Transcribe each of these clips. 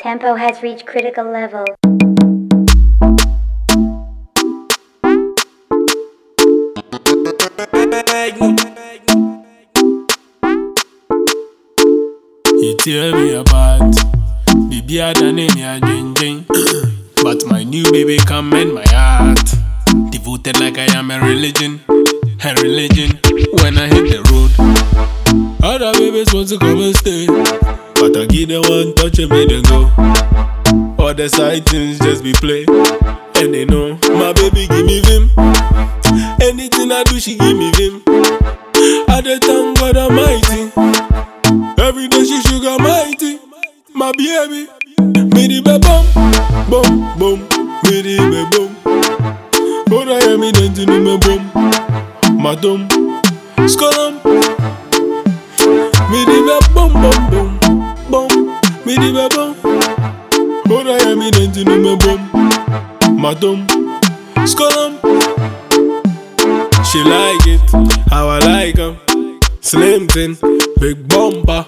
Tempo has reached critical level. You tear me apart. Baby, I done any ding But my new baby come in my heart. Devoted like I am a religion. A religion when I hit the road. Other babies want to come and stay. But I give them one touch and make them go. All the side things just be play. And they know my baby give me vim. Anything I do, she give me vim. I dey thank God Almighty. Every day she sugar mighty. My baby. Me the be bum, bum, bum. Me the be bum. I am in the me bum. Madam, scolum. Me the be bum, bum, bum, bum. Me the be bum. But I am in me bum. Madam, scolum. She like it, how I like 'em. Slim thin, big bumper.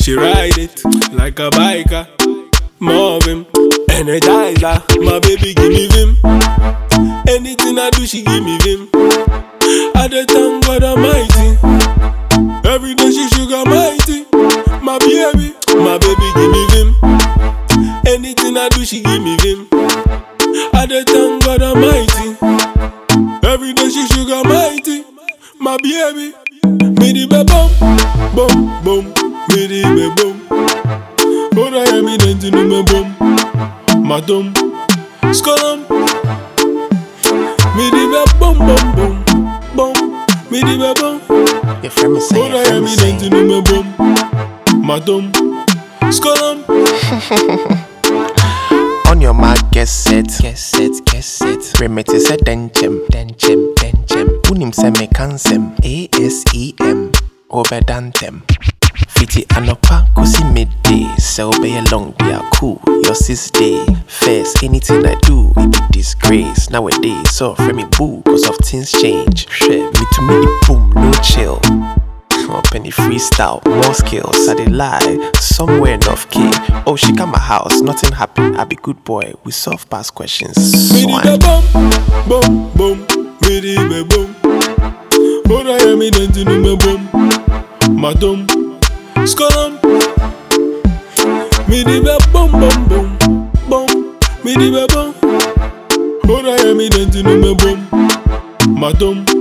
She ride it like a biker. Marvin, energizer. My baby give me vim. Anything I do, she give me vim. I dey thank God Almighty. She give me vim. I dey thank God Almighty. Every day she sugar mighty. My baby, me the be bum, bum, bum, me the be bum. But I am in the me bum, madam, scolum. Me the be bum, bum, bum, bum, me the be bum. Your friend me say, But I am in the me bum, madam, scolum. On your mark, get set, get set, get set. Remedy say denchem, denchem, denchem. Unim se me cansem, A S E M, obedantem. Fiti anopa kusi midday, so be a long day a cool. Your sis day, first anything I do, it be disgrace. Nowadays, so for me boo, cause of things change. Shit, me to me boom, no chill. Up any freestyle, more skills. I did lie, somewhere enough key. Oh, she got my house, nothing happen. I be good boy, we solve past questions. Me the Swine. be bum, bum, bum, me the be bum. But I am me bum, madam, scolum. Me the be bum, bum, bum, bum, me the be bum. But I am in the me bum, madam.